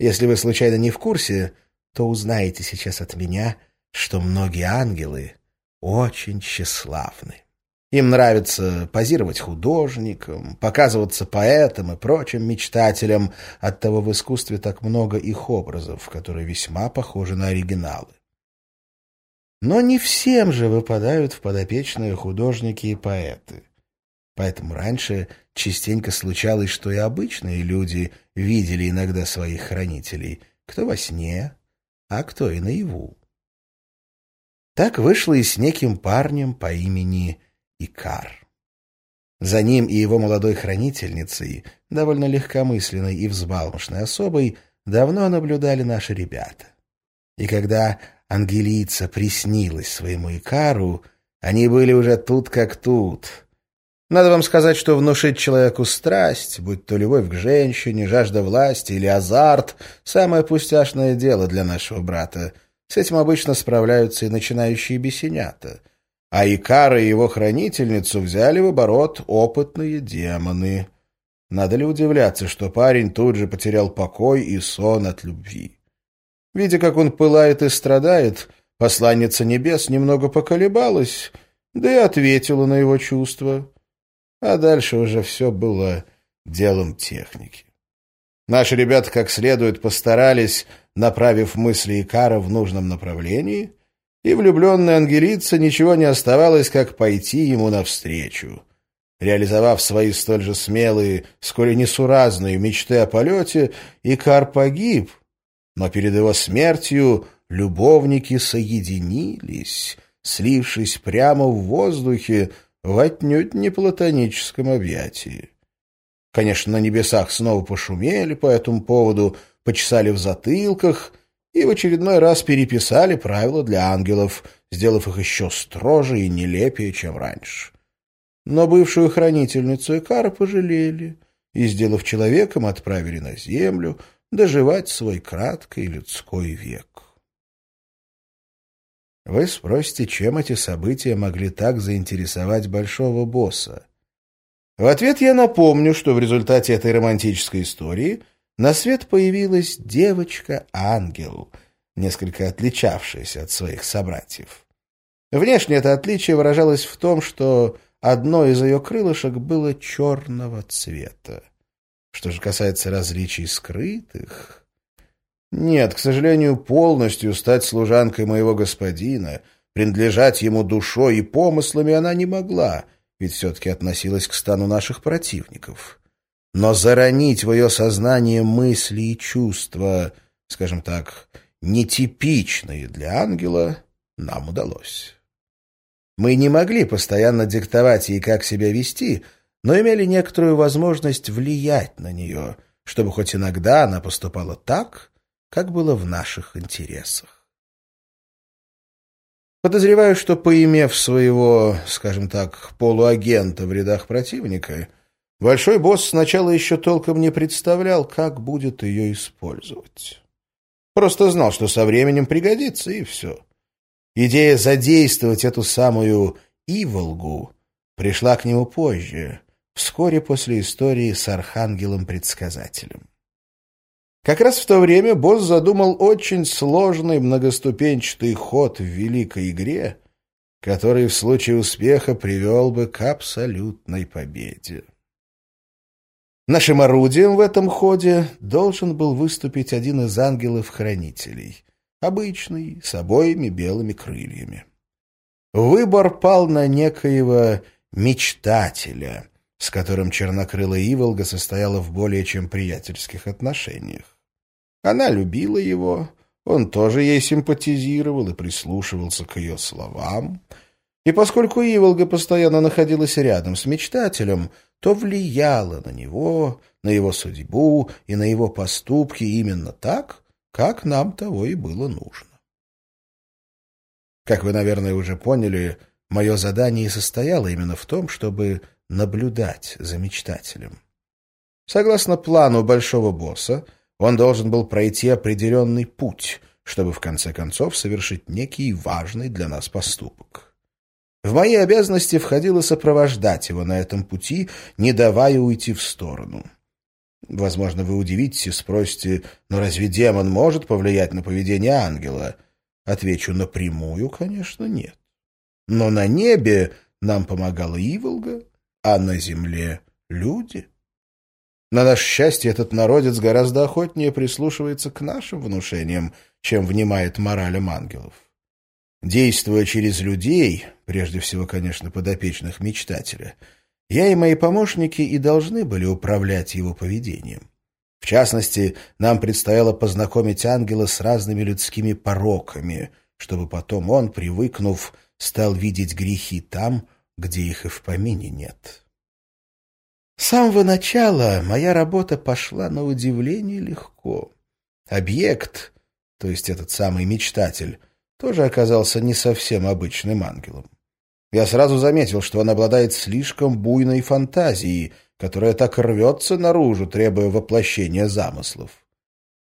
Если вы случайно не в курсе, то узнаете сейчас от меня, что многие ангелы очень тщеславны. Им нравится позировать художникам, показываться поэтам и прочим мечтателям, оттого в искусстве так много их образов, которые весьма похожи на оригиналы. Но не всем же выпадают в подопечные художники и поэты. Поэтому раньше частенько случалось, что и обычные люди видели иногда своих хранителей, кто во сне, а кто и наяву. Так вышло и с неким парнем по имени Икар. За ним и его молодой хранительницей, довольно легкомысленной и взбалмошной особой, давно наблюдали наши ребята. И когда Ангелица приснилась своему Икару, они были уже тут как тут. Надо вам сказать, что внушить человеку страсть, будь то любовь к женщине, жажда власти или азарт, самое пустяшное дело для нашего брата. С этим обычно справляются и начинающие бесенята. А Икара и его хранительницу взяли в оборот опытные демоны. Надо ли удивляться, что парень тут же потерял покой и сон от любви? Видя, как он пылает и страдает, посланница небес немного поколебалась, да и ответила на его чувства. А дальше уже все было делом техники. Наши ребята как следует постарались, направив мысли Икара в нужном направлении, и влюбленная Ангелица ничего не оставалось, как пойти ему навстречу. Реализовав свои столь же смелые, сколь несуразные мечты о полете, Икар погиб, но перед его смертью любовники соединились, слившись прямо в воздухе в отнюдь не платоническом объятии. Конечно, на небесах снова пошумели по этому поводу, почесали в затылках и в очередной раз переписали правила для ангелов, сделав их еще строже и нелепее, чем раньше. Но бывшую хранительницу Икара пожалели и, сделав человеком, отправили на землю, доживать свой краткий людской век. Вы спросите, чем эти события могли так заинтересовать большого босса? В ответ я напомню, что в результате этой романтической истории на свет появилась девочка-ангел, несколько отличавшаяся от своих собратьев. Внешне это отличие выражалось в том, что одно из ее крылышек было черного цвета. Что же касается различий скрытых... Нет, к сожалению, полностью стать служанкой моего господина, принадлежать ему душой и помыслами она не могла, ведь все-таки относилась к стану наших противников. Но заронить в ее сознание мысли и чувства, скажем так, нетипичные для ангела, нам удалось. Мы не могли постоянно диктовать ей, как себя вести — но имели некоторую возможность влиять на нее, чтобы хоть иногда она поступала так, как было в наших интересах. Подозреваю, что, поимев своего, скажем так, полуагента в рядах противника, большой босс сначала еще толком не представлял, как будет ее использовать. Просто знал, что со временем пригодится, и все. Идея задействовать эту самую «иволгу» пришла к нему позже, вскоре после истории с Архангелом-предсказателем. Как раз в то время босс задумал очень сложный многоступенчатый ход в великой игре, который в случае успеха привел бы к абсолютной победе. Нашим орудием в этом ходе должен был выступить один из ангелов-хранителей, обычный, с обоими белыми крыльями. Выбор пал на некоего мечтателя, с которым чернокрылая Иволга состояла в более чем приятельских отношениях. Она любила его, он тоже ей симпатизировал и прислушивался к ее словам. И поскольку Иволга постоянно находилась рядом с мечтателем, то влияла на него, на его судьбу и на его поступки именно так, как нам того и было нужно. Как вы, наверное, уже поняли, мое задание состояло именно в том, чтобы наблюдать за мечтателем. Согласно плану большого босса, он должен был пройти определенный путь, чтобы в конце концов совершить некий важный для нас поступок. В мои обязанности входило сопровождать его на этом пути, не давая уйти в сторону. возможно, вы удивитесь и спросите, но разве демон может повлиять на поведение ангела? Отвечу напрямую, конечно, нет. Но на небе нам помогала Иволга, а на земле — люди. На наше счастье, этот народец гораздо охотнее прислушивается к нашим внушениям, чем внимает моралям ангелов. Действуя через людей, прежде всего, конечно, подопечных мечтателя, я и мои помощники и должны были управлять его поведением. В частности, нам предстояло познакомить ангела с разными людскими пороками, чтобы потом он, привыкнув, стал видеть грехи там, где их и в помине нет. С самого начала моя работа пошла на удивление легко. Объект, то есть этот самый мечтатель, тоже оказался не совсем обычным ангелом. Я сразу заметил, что он обладает слишком буйной фантазией, которая так рвется наружу, требуя воплощения замыслов.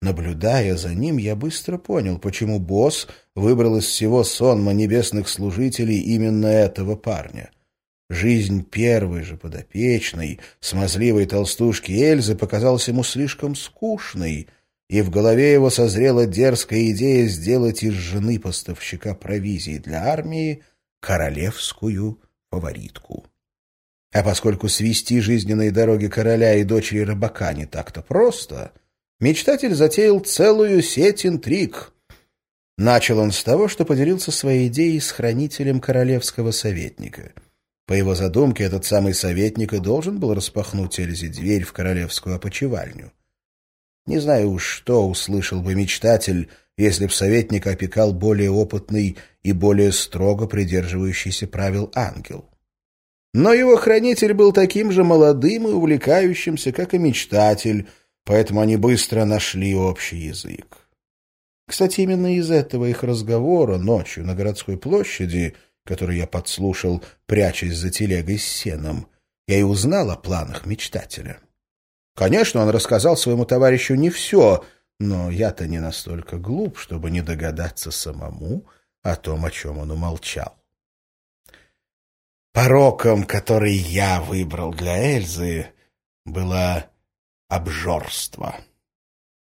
Наблюдая за ним, я быстро понял, почему босс выбрал из всего сонма небесных служителей именно этого парня. Жизнь первой же подопечной, смазливой толстушки Эльзы, показалась ему слишком скучной, и в голове его созрела дерзкая идея сделать из жены поставщика провизии для армии королевскую фаворитку. А поскольку свести жизненные дороги короля и дочери рыбака не так-то просто, мечтатель затеял целую сеть интриг. Начал он с того, что поделился своей идеей с хранителем королевского советника. По его задумке, этот самый советник и должен был распахнуть Эльзе дверь в королевскую опочивальню. Не знаю уж, что услышал бы мечтатель, если б советник опекал более опытный и более строго придерживающийся правил ангел. Но его хранитель был таким же молодым и увлекающимся, как и мечтатель, поэтому они быстро нашли общий язык. Кстати, именно из этого их разговора ночью на городской площади, который я подслушал, прячась за телегой с сеном, я и узнал о планах мечтателя. Конечно, он рассказал своему товарищу не все, но я-то не настолько глуп, чтобы не догадаться самому о том, о чем он умолчал. Пороком, который я выбрал для Эльзы, было обжорство.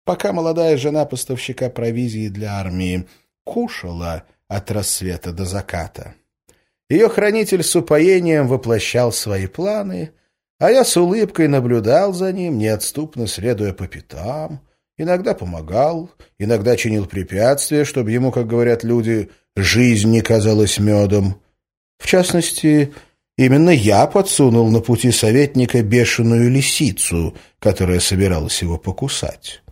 Пока молодая жена поставщика провизии для армии кушала от рассвета до заката, ее хранитель с упоением воплощал свои планы — а я с улыбкой наблюдал за ним, неотступно следуя по пятам. Иногда помогал, иногда чинил препятствия, чтобы ему, как говорят люди, жизнь не казалась медом. В частности, именно я подсунул на пути советника бешеную лисицу, которая собиралась его покусать.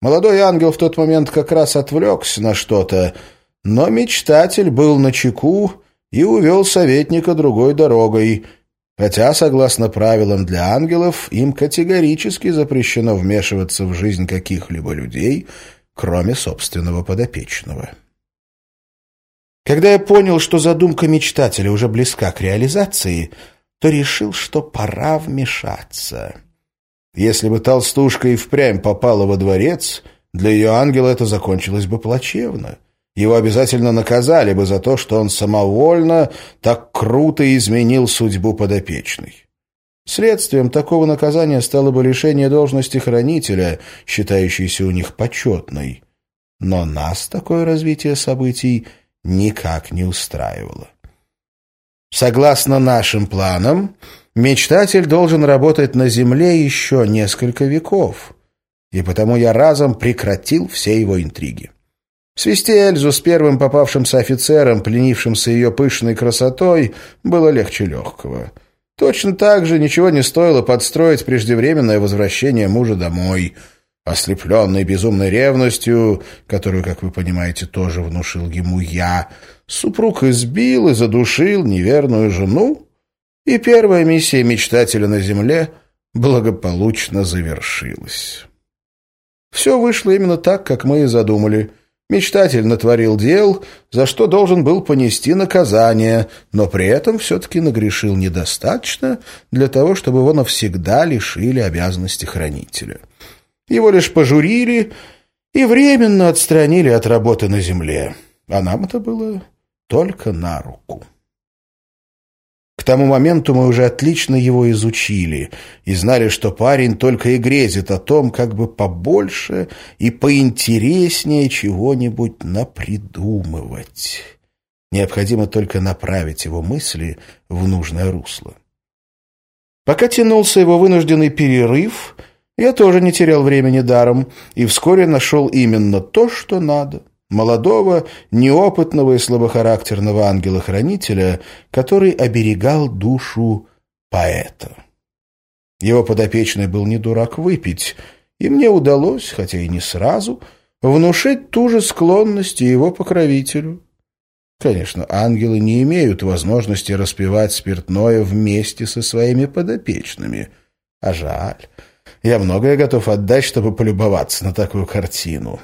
Молодой ангел в тот момент как раз отвлекся на что-то, но мечтатель был на чеку и увел советника другой дорогой — хотя, согласно правилам для ангелов, им категорически запрещено вмешиваться в жизнь каких-либо людей, кроме собственного подопечного. Когда я понял, что задумка мечтателя уже близка к реализации, то решил, что пора вмешаться. Если бы толстушка и впрямь попала во дворец, для ее ангела это закончилось бы плачевно — его обязательно наказали бы за то, что он самовольно так круто изменил судьбу подопечной. Следствием такого наказания стало бы лишение должности хранителя, считающейся у них почетной. Но нас такое развитие событий никак не устраивало. Согласно нашим планам, мечтатель должен работать на Земле еще несколько веков, и потому я разом прекратил все его интриги. Свести Эльзу с первым попавшимся офицером, пленившимся ее пышной красотой, было легче легкого. Точно так же ничего не стоило подстроить преждевременное возвращение мужа домой. Ослепленный безумной ревностью, которую, как вы понимаете, тоже внушил ему я, супруг избил и задушил неверную жену, и первая миссия мечтателя на земле благополучно завершилась. Все вышло именно так, как мы и задумали — Мечтатель натворил дел, за что должен был понести наказание, но при этом все-таки нагрешил недостаточно для того, чтобы его навсегда лишили обязанности хранителя. Его лишь пожурили и временно отстранили от работы на земле, а нам это было только на руку. К тому моменту мы уже отлично его изучили и знали, что парень только и грезит о том, как бы побольше и поинтереснее чего-нибудь напридумывать. Необходимо только направить его мысли в нужное русло. Пока тянулся его вынужденный перерыв, я тоже не терял времени даром и вскоре нашел именно то, что надо молодого, неопытного и слабохарактерного ангела-хранителя, который оберегал душу поэта. Его подопечный был не дурак выпить, и мне удалось, хотя и не сразу, внушить ту же склонность его покровителю. Конечно, ангелы не имеют возможности распивать спиртное вместе со своими подопечными. А жаль. Я многое готов отдать, чтобы полюбоваться на такую картину.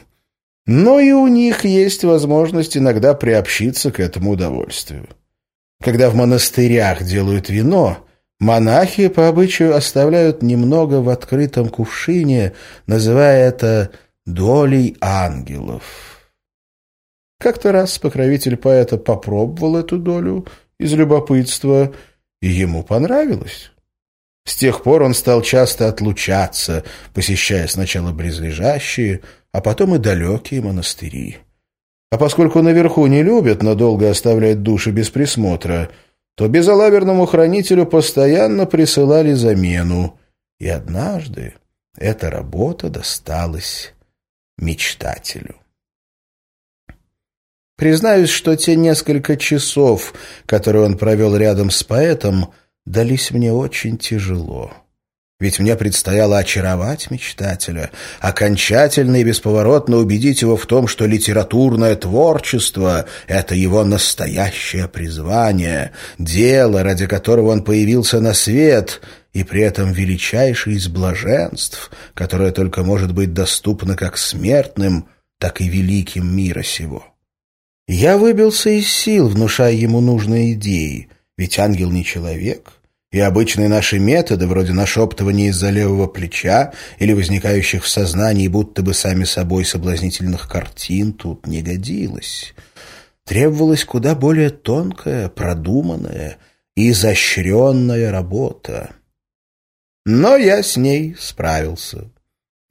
Но и у них есть возможность иногда приобщиться к этому удовольствию. Когда в монастырях делают вино, монахи по обычаю оставляют немного в открытом кувшине, называя это «долей ангелов». Как-то раз покровитель поэта попробовал эту долю из любопытства, и ему понравилось. С тех пор он стал часто отлучаться, посещая сначала близлежащие, а потом и далекие монастыри. А поскольку наверху не любят надолго оставлять души без присмотра, то безалаберному хранителю постоянно присылали замену, и однажды эта работа досталась мечтателю. Признаюсь, что те несколько часов, которые он провел рядом с поэтом, дались мне очень тяжело. Ведь мне предстояло очаровать мечтателя, окончательно и бесповоротно убедить его в том, что литературное творчество — это его настоящее призвание, дело, ради которого он появился на свет, и при этом величайшее из блаженств, которое только может быть доступно как смертным, так и великим мира сего. Я выбился из сил, внушая ему нужные идеи, ведь ангел не человек — и обычные наши методы, вроде нашептывания из-за левого плеча или возникающих в сознании будто бы сами собой соблазнительных картин, тут не годилось. Требовалась куда более тонкая, продуманная и изощренная работа. Но я с ней справился.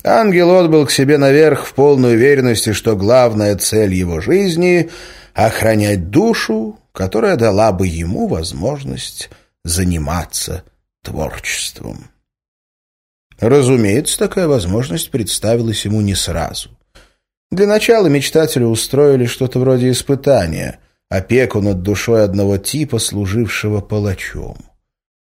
Ангел отбыл к себе наверх в полной уверенности, что главная цель его жизни — охранять душу, которая дала бы ему возможность заниматься творчеством. Разумеется, такая возможность представилась ему не сразу. Для начала мечтатели устроили что-то вроде испытания, опеку над душой одного типа, служившего палачом.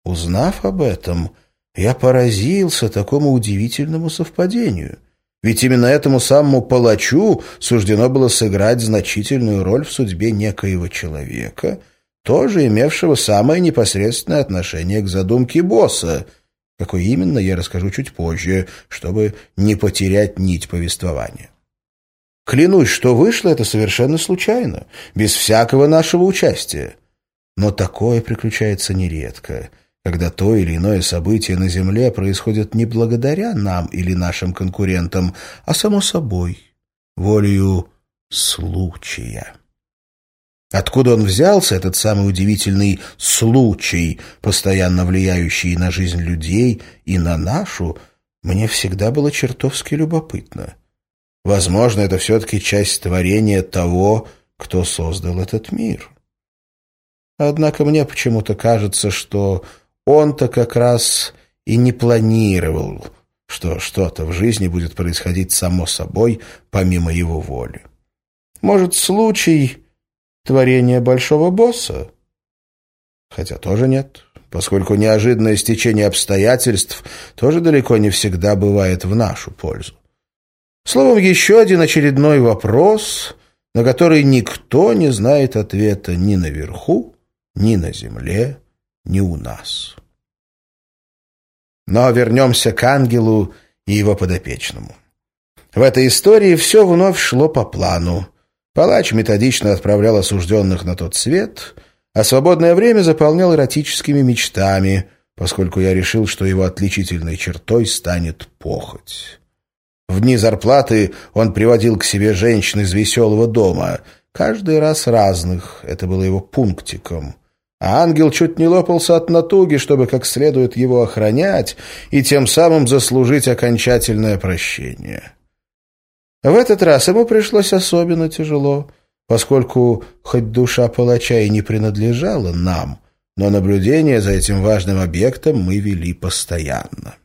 Узнав об этом, я поразился такому удивительному совпадению. Ведь именно этому самому палачу суждено было сыграть значительную роль в судьбе некоего человека — тоже имевшего самое непосредственное отношение к задумке босса. Какой именно, я расскажу чуть позже, чтобы не потерять нить повествования. Клянусь, что вышло это совершенно случайно, без всякого нашего участия. Но такое приключается нередко, когда то или иное событие на Земле происходит не благодаря нам или нашим конкурентам, а само собой, волею случая. Откуда он взялся, этот самый удивительный случай, постоянно влияющий на жизнь людей и на нашу, мне всегда было чертовски любопытно. Возможно, это все-таки часть творения того, кто создал этот мир. Однако мне почему-то кажется, что он-то как раз и не планировал, что что-то в жизни будет происходить само собой, помимо его воли. Может, случай творение большого босса? Хотя тоже нет, поскольку неожиданное стечение обстоятельств тоже далеко не всегда бывает в нашу пользу. Словом, еще один очередной вопрос, на который никто не знает ответа ни наверху, ни на земле, ни у нас. Но вернемся к ангелу и его подопечному. В этой истории все вновь шло по плану. Палач методично отправлял осужденных на тот свет, а свободное время заполнял эротическими мечтами, поскольку я решил, что его отличительной чертой станет похоть. В дни зарплаты он приводил к себе женщин из веселого дома, каждый раз разных, это было его пунктиком. а ангел чуть не лопался от натуги, чтобы как следует его охранять и тем самым заслужить окончательное прощение. В этот раз ему пришлось особенно тяжело, поскольку хоть душа палача и не принадлежала нам, но наблюдение за этим важным объектом мы вели постоянно.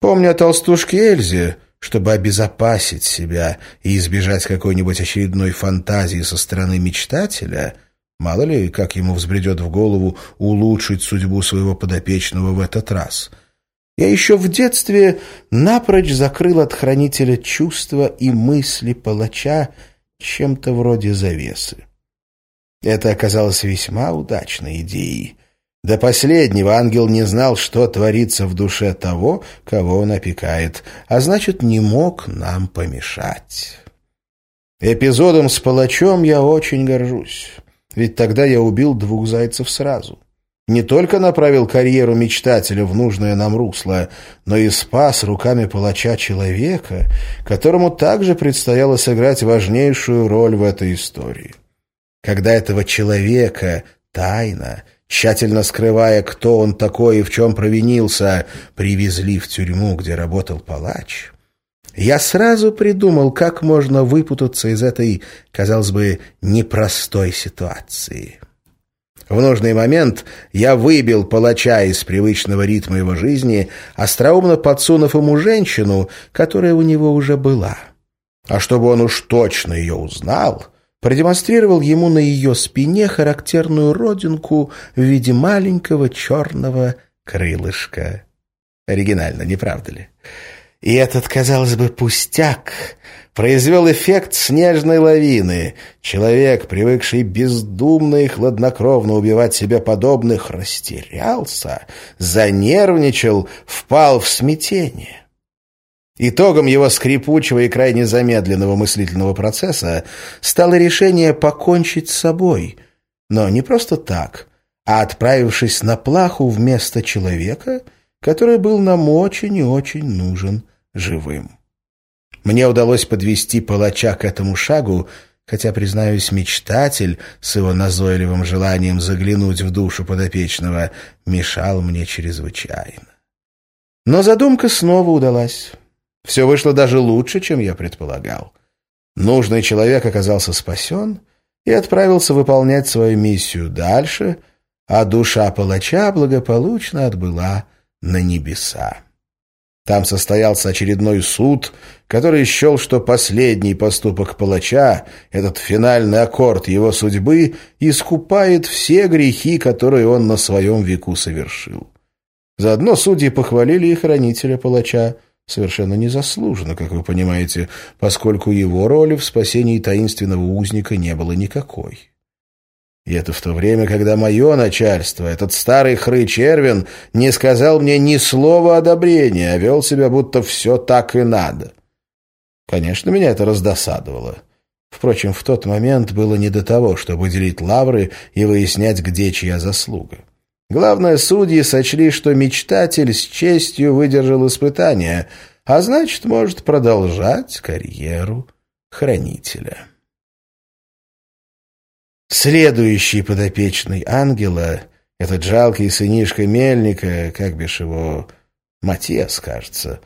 Помня о толстушке Эльзе, чтобы обезопасить себя и избежать какой-нибудь очередной фантазии со стороны мечтателя — Мало ли, как ему взбредет в голову улучшить судьбу своего подопечного в этот раз. Я еще в детстве напрочь закрыл от хранителя чувства и мысли палача чем-то вроде завесы. Это оказалось весьма удачной идеей. До последнего ангел не знал, что творится в душе того, кого он опекает, а значит, не мог нам помешать. Эпизодом с палачом я очень горжусь. Ведь тогда я убил двух зайцев сразу. Не только направил карьеру мечтателя в нужное нам русло, но и спас руками палача человека, которому также предстояло сыграть важнейшую роль в этой истории. Когда этого человека тайно, тщательно скрывая, кто он такой и в чем провинился, привезли в тюрьму, где работал палач, я сразу придумал, как можно выпутаться из этой, казалось бы, непростой ситуации. В нужный момент я выбил палача из привычного ритма его жизни, остроумно подсунув ему женщину, которая у него уже была. А чтобы он уж точно ее узнал, продемонстрировал ему на ее спине характерную родинку в виде маленького черного крылышка. Оригинально, не правда ли? И этот, казалось бы, пустяк произвел эффект снежной лавины. Человек, привыкший бездумно и хладнокровно убивать себе подобных, растерялся, занервничал, впал в смятение. Итогом его скрипучего и крайне замедленного мыслительного процесса стало решение покончить с собой, но не просто так, а отправившись на плаху вместо человека — который был нам очень и очень нужен живым. Мне удалось подвести палача к этому шагу, хотя, признаюсь, мечтатель с его назойливым желанием заглянуть в душу подопечного мешал мне чрезвычайно. Но задумка снова удалась. Все вышло даже лучше, чем я предполагал. Нужный человек оказался спасен и отправился выполнять свою миссию дальше, а душа палача благополучно отбыла на небеса. Там состоялся очередной суд, который счел, что последний поступок палача, этот финальный аккорд его судьбы, искупает все грехи, которые он на своем веку совершил. Заодно судьи похвалили и хранителя палача, совершенно незаслуженно, как вы понимаете, поскольку его роли в спасении таинственного узника не было никакой. И это в то время, когда мое начальство, этот старый хрыч Эрвин, не сказал мне ни слова одобрения, а вел себя, будто все так и надо. Конечно, меня это раздосадовало. Впрочем, в тот момент было не до того, чтобы делить лавры и выяснять, где чья заслуга. Главное, судьи сочли, что мечтатель с честью выдержал испытание, а значит, может продолжать карьеру хранителя. Следующий подопечный ангела, этот жалкий сынишка Мельника, как бишь его, Матиас, кажется,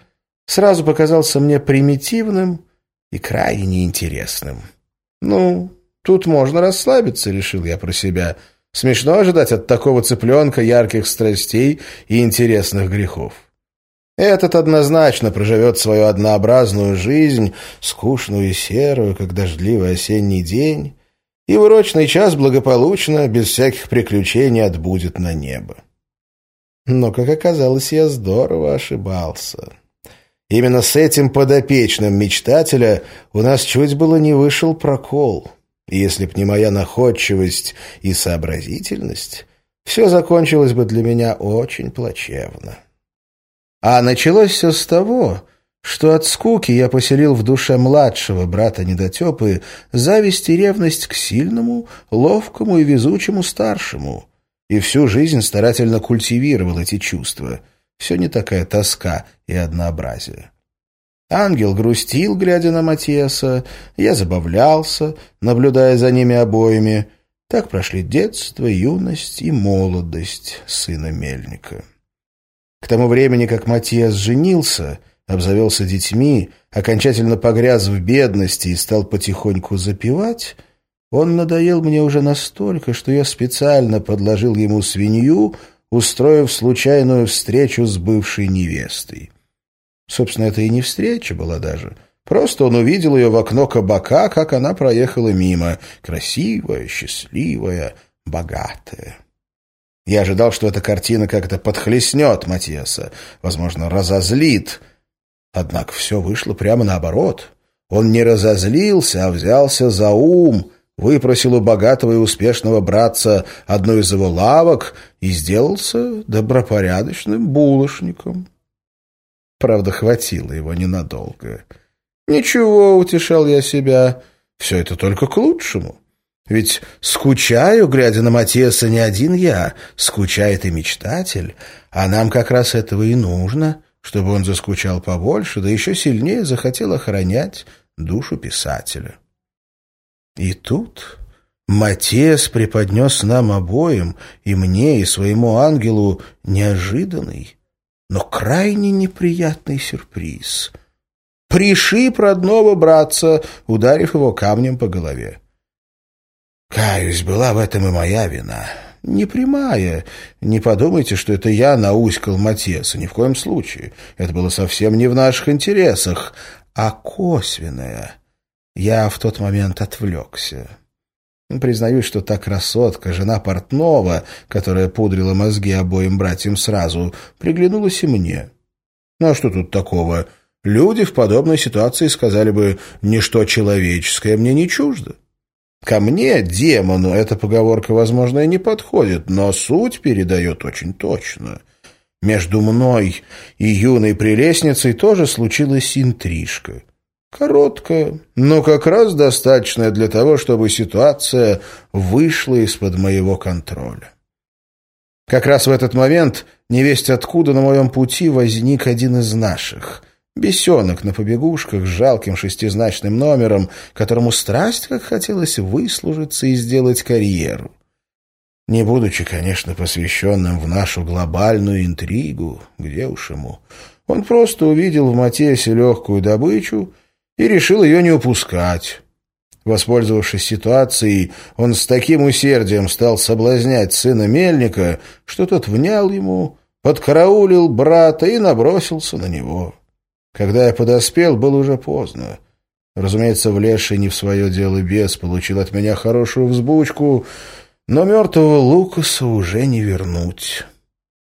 сразу показался мне примитивным и крайне неинтересным. Ну, тут можно расслабиться, решил я про себя. Смешно ожидать от такого цыпленка ярких страстей и интересных грехов. Этот однозначно проживет свою однообразную жизнь, скучную и серую, как дождливый осенний день, и в урочный час благополучно, без всяких приключений, отбудет на небо. Но, как оказалось, я здорово ошибался. Именно с этим подопечным мечтателя у нас чуть было не вышел прокол. И если б не моя находчивость и сообразительность, все закончилось бы для меня очень плачевно. А началось все с того, что от скуки я поселил в душе младшего брата недотепы зависть и ревность к сильному, ловкому и везучему старшему, и всю жизнь старательно культивировал эти чувства. Все не такая тоска и однообразие. Ангел грустил, глядя на Матиаса, я забавлялся, наблюдая за ними обоими. Так прошли детство, юность и молодость сына Мельника. К тому времени, как Матиас женился, обзавелся детьми, окончательно погряз в бедности и стал потихоньку запивать, он надоел мне уже настолько, что я специально подложил ему свинью, устроив случайную встречу с бывшей невестой. Собственно, это и не встреча была даже. Просто он увидел ее в окно кабака, как она проехала мимо. Красивая, счастливая, богатая. Я ожидал, что эта картина как-то подхлестнет Матиаса, возможно, разозлит. Однако все вышло прямо наоборот. Он не разозлился, а взялся за ум — выпросил у богатого и успешного братца одну из его лавок и сделался добропорядочным булочником. Правда, хватило его ненадолго. «Ничего», — утешал я себя, — «все это только к лучшему». Ведь скучаю, глядя на Матеса, не один я, скучает и мечтатель, а нам как раз этого и нужно, чтобы он заскучал побольше, да еще сильнее захотел охранять душу писателя. И тут Матес преподнес нам обоим, и мне, и своему ангелу, неожиданный, но крайне неприятный сюрприз. Пришиб родного братца, ударив его камнем по голове. Каюсь, была в этом и моя вина. Не прямая. Не подумайте, что это я науськал Матеса. Ни в коем случае. Это было совсем не в наших интересах, а косвенная. Я в тот момент отвлекся. Признаюсь, что та красотка, жена портного, которая пудрила мозги обоим братьям сразу, приглянулась и мне. Ну а что тут такого? Люди в подобной ситуации сказали бы «ничто человеческое мне не чуждо». Ко мне, демону, эта поговорка, возможно, и не подходит, но суть передает очень точно. Между мной и юной прелестницей тоже случилась интрижка. Короткая, но как раз достаточная для того, чтобы ситуация вышла из-под моего контроля. Как раз в этот момент, невесть откуда на моем пути возник один из наших. Бесенок на побегушках с жалким шестизначным номером, которому страсть как хотелось выслужиться и сделать карьеру. Не будучи, конечно, посвященным в нашу глобальную интригу, где уж ему, он просто увидел в Матесе легкую добычу и решил ее не упускать. Воспользовавшись ситуацией, он с таким усердием стал соблазнять сына Мельника, что тот внял ему, подкараулил брата и набросился на него. Когда я подоспел, было уже поздно. Разумеется, влезший не в свое дело бес получил от меня хорошую взбучку, но мертвого Лукаса уже не вернуть.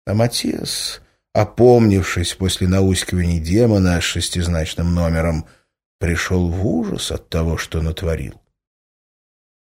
А Матиас, опомнившись после наускиваний демона с шестизначным номером, — пришел в ужас от того, что натворил.